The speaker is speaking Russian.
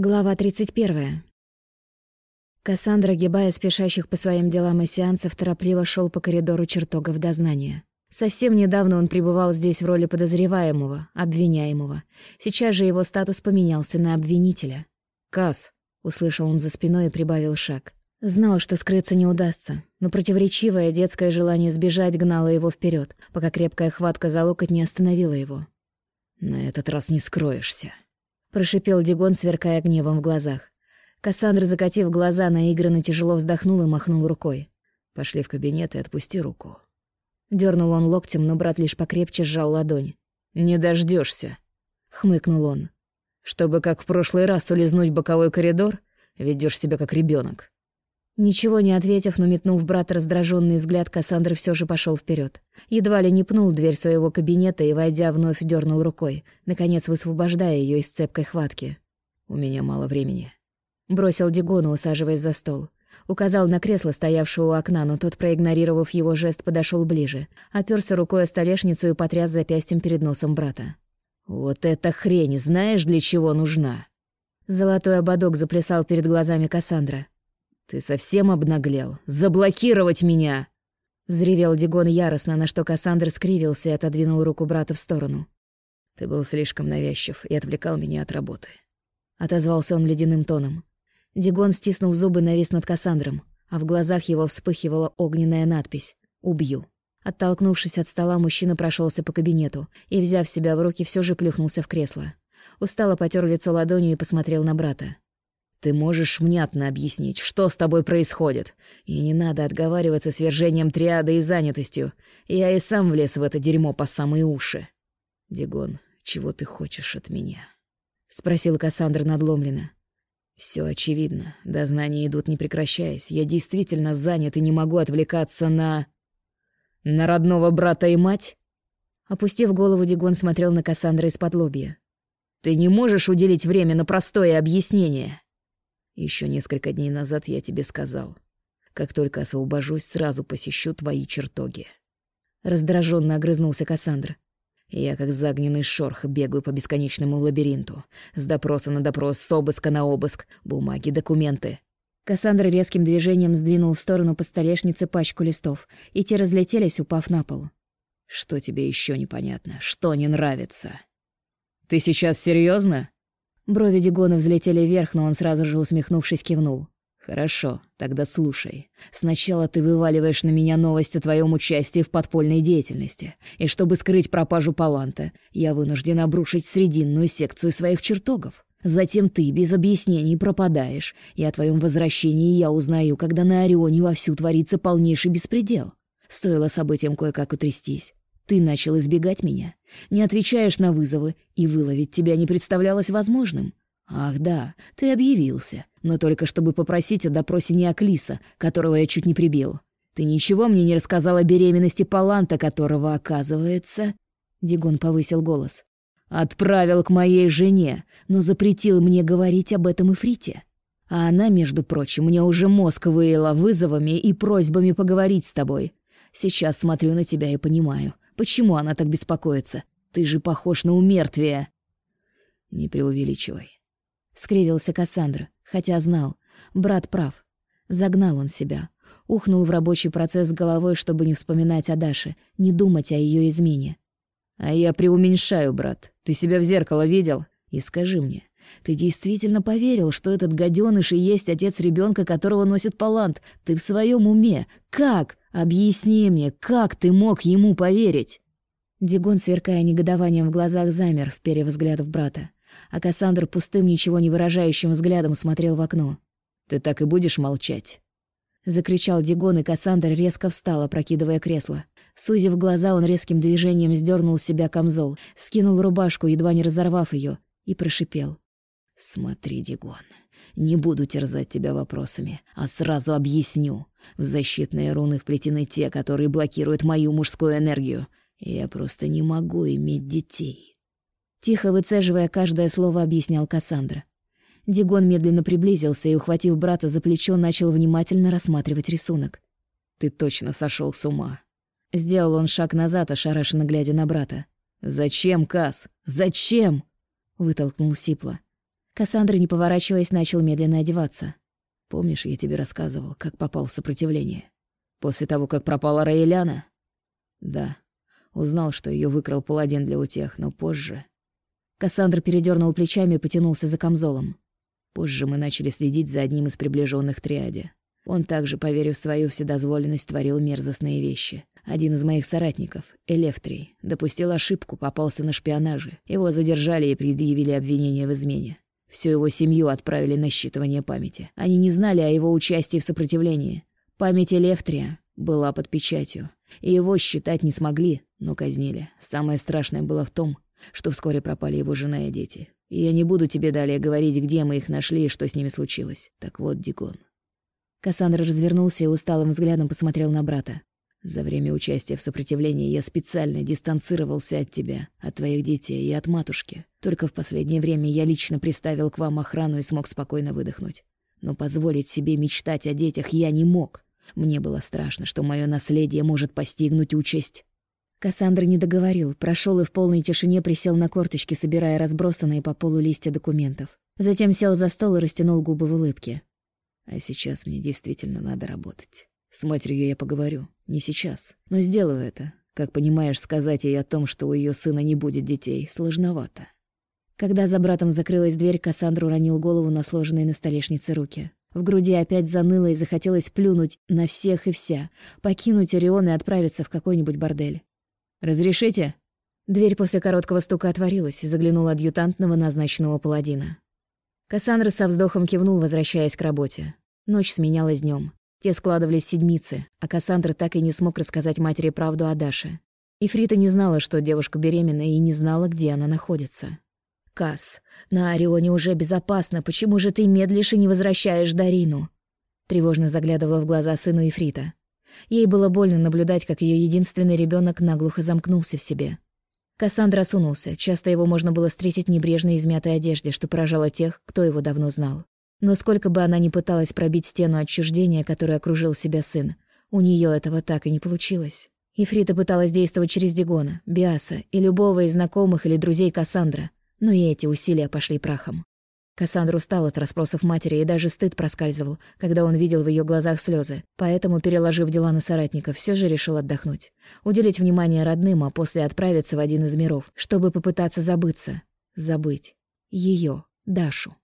Глава 31. Кассандра, гибая спешащих по своим делам и сеансов, торопливо шел по коридору чертогов дознания. Совсем недавно он пребывал здесь в роли подозреваемого, обвиняемого. Сейчас же его статус поменялся на обвинителя. «Касс!» — услышал он за спиной и прибавил шаг. Знал, что скрыться не удастся, но противоречивое детское желание сбежать гнало его вперед, пока крепкая хватка за локоть не остановила его. «На этот раз не скроешься», Прошипел Дигон, сверкая гневом в глазах. Кассандра, закатив глаза, наигранно тяжело вздохнул и махнул рукой. «Пошли в кабинет и отпусти руку». Дёрнул он локтем, но брат лишь покрепче сжал ладонь. «Не дождёшься», — хмыкнул он. «Чтобы, как в прошлый раз, улизнуть боковой коридор, ведёшь себя как ребёнок. Ничего не ответив, но метнув брата раздраженный взгляд, Кассандра все же пошел вперед. Едва ли не пнул дверь своего кабинета и, войдя, вновь дернул рукой, наконец высвобождая ее из цепкой хватки. «У меня мало времени», — бросил Дигону, усаживаясь за стол. Указал на кресло, стоявшее у окна, но тот, проигнорировав его жест, подошел ближе, оперся рукой о столешницу и потряс запястьем перед носом брата. «Вот эта хрень, знаешь, для чего нужна?» Золотой ободок заплясал перед глазами Кассандра. «Ты совсем обнаглел? Заблокировать меня!» Взревел Дигон яростно, на что Кассандр скривился и отодвинул руку брата в сторону. «Ты был слишком навязчив и отвлекал меня от работы». Отозвался он ледяным тоном. Дигон, стиснув зубы, навис над Кассандром, а в глазах его вспыхивала огненная надпись «Убью». Оттолкнувшись от стола, мужчина прошелся по кабинету и, взяв себя в руки, все же плюхнулся в кресло. Устало потер лицо ладонью и посмотрел на брата. Ты можешь внятно объяснить, что с тобой происходит. И не надо отговариваться свержением триады и занятостью. Я и сам влез в это дерьмо по самые уши. Дигон, чего ты хочешь от меня? Спросил Кассандр надломленно. Все очевидно. Дознания идут не прекращаясь. Я действительно занят и не могу отвлекаться на... На родного брата и мать? Опустив голову, Дигон смотрел на Кассандра из-под лобья. «Ты не можешь уделить время на простое объяснение?» Еще несколько дней назад я тебе сказал. Как только освобожусь, сразу посещу твои чертоги. Раздраженно огрызнулся Кассандра. Я, как загненный шорх, бегаю по бесконечному лабиринту. С допроса на допрос, с обыска на обыск. Бумаги, документы. Кассандра резким движением сдвинул в сторону по столешнице пачку листов, и те разлетелись, упав на пол. «Что тебе еще непонятно? Что не нравится?» «Ты сейчас серьезно? Брови Дигона взлетели вверх, но он сразу же, усмехнувшись, кивнул. «Хорошо, тогда слушай. Сначала ты вываливаешь на меня новость о твоем участии в подпольной деятельности. И чтобы скрыть пропажу Паланта, я вынужден обрушить срединную секцию своих чертогов. Затем ты без объяснений пропадаешь, и о твоем возвращении я узнаю, когда на Орионе вовсю творится полнейший беспредел. Стоило событиям кое-как утрястись. Ты начал избегать меня, не отвечаешь на вызовы, и выловить тебя не представлялось возможным. Ах да, ты объявился, но только чтобы попросить о допросе Неоклиса, которого я чуть не прибил. Ты ничего мне не рассказал о беременности Паланта, которого, оказывается...» Дигон повысил голос. «Отправил к моей жене, но запретил мне говорить об этом Ифрите. А она, между прочим, мне уже мозг выела вызовами и просьбами поговорить с тобой. Сейчас смотрю на тебя и понимаю, Почему она так беспокоится? Ты же похож на умертвие. Не преувеличивай. Скривился Кассандра, хотя знал. Брат прав. Загнал он себя. Ухнул в рабочий процесс головой, чтобы не вспоминать о Даше, не думать о ее измене. «А я преуменьшаю, брат. Ты себя в зеркало видел? И скажи мне, ты действительно поверил, что этот гаденыш и есть отец ребенка, которого носит Палант? Ты в своем уме? Как? Объясни мне, как ты мог ему поверить?» Дигон, сверкая негодованием в глазах, замер, вперев взгляд в брата. А Кассандр пустым, ничего не выражающим взглядом смотрел в окно. «Ты так и будешь молчать?» Закричал Дигон, и Кассандр резко встал, опрокидывая кресло. Сузив глаза, он резким движением сдернул с себя камзол, скинул рубашку, едва не разорвав ее, и прошипел. «Смотри, Дигон, не буду терзать тебя вопросами, а сразу объясню. В защитные руны вплетены те, которые блокируют мою мужскую энергию. Я просто не могу иметь детей». Тихо выцеживая каждое слово, объяснял Кассандра. Дигон медленно приблизился и, ухватив брата за плечо, начал внимательно рассматривать рисунок. «Ты точно сошел с ума». Сделал он шаг назад, ошарашенно глядя на брата. «Зачем, Кас? Зачем?» — вытолкнул Сипла. Кассандра, не поворачиваясь, начал медленно одеваться. «Помнишь, я тебе рассказывал, как попал в сопротивление? После того, как пропала Раэляна?» «Да. Узнал, что ее выкрал паладин для утех, но позже...» Кассандра передернул плечами и потянулся за камзолом. Позже мы начали следить за одним из приближенных триаде. Он также, поверив в свою вседозволенность, творил мерзостные вещи. Один из моих соратников, Элефтрий, допустил ошибку, попался на шпионаже. Его задержали и предъявили обвинение в измене. Всю его семью отправили на считывание памяти. Они не знали о его участии в сопротивлении. Память Элефтрия была под печатью. И его считать не смогли, но казнили. Самое страшное было в том, что вскоре пропали его жена и дети. И я не буду тебе далее говорить, где мы их нашли и что с ними случилось. Так вот, Дигон, Кассандра развернулся и усталым взглядом посмотрел на брата. «За время участия в сопротивлении я специально дистанцировался от тебя, от твоих детей и от матушки. Только в последнее время я лично приставил к вам охрану и смог спокойно выдохнуть. Но позволить себе мечтать о детях я не мог. Мне было страшно, что мое наследие может постигнуть участь». Кассандра не договорил, прошел и в полной тишине присел на корточки, собирая разбросанные по полу листья документов. Затем сел за стол и растянул губы в улыбке. А сейчас мне действительно надо работать. С матерью я поговорю. Не сейчас. Но сделаю это. Как понимаешь, сказать ей о том, что у ее сына не будет детей, сложновато. Когда за братом закрылась дверь, Кассандра уронил голову на сложенные на столешнице руки. В груди опять заныло и захотелось плюнуть на всех и вся, покинуть Орион и отправиться в какой-нибудь бордель. «Разрешите?» Дверь после короткого стука отворилась, и заглянул адъютант новоназначенного паладина. Кассандра со вздохом кивнул, возвращаясь к работе. Ночь сменялась днем. Те складывались седмицы, а Кассандра так и не смог рассказать матери правду о Даше. И Фрита не знала, что девушка беременна, и не знала, где она находится. «Касс, на Орионе уже безопасно, почему же ты медлишь и не возвращаешь Дарину?» Тревожно заглядывала в глаза сыну Ифрита. Ей было больно наблюдать, как ее единственный ребенок наглухо замкнулся в себе. Кассандра сунулся. Часто его можно было встретить в небрежной измятой одежде, что поражало тех, кто его давно знал. Но сколько бы она ни пыталась пробить стену отчуждения, которой окружил себя сын, у нее этого так и не получилось. Ифрита пыталась действовать через Дигона, Биаса и любого из знакомых или друзей Кассандра, но и эти усилия пошли прахом. Кассандра устал от расспросов матери, и даже стыд проскальзывал, когда он видел в ее глазах слезы. Поэтому, переложив дела на соратников, все же решил отдохнуть. Уделить внимание родным, а после отправиться в один из миров, чтобы попытаться забыться. Забыть. ее, Дашу.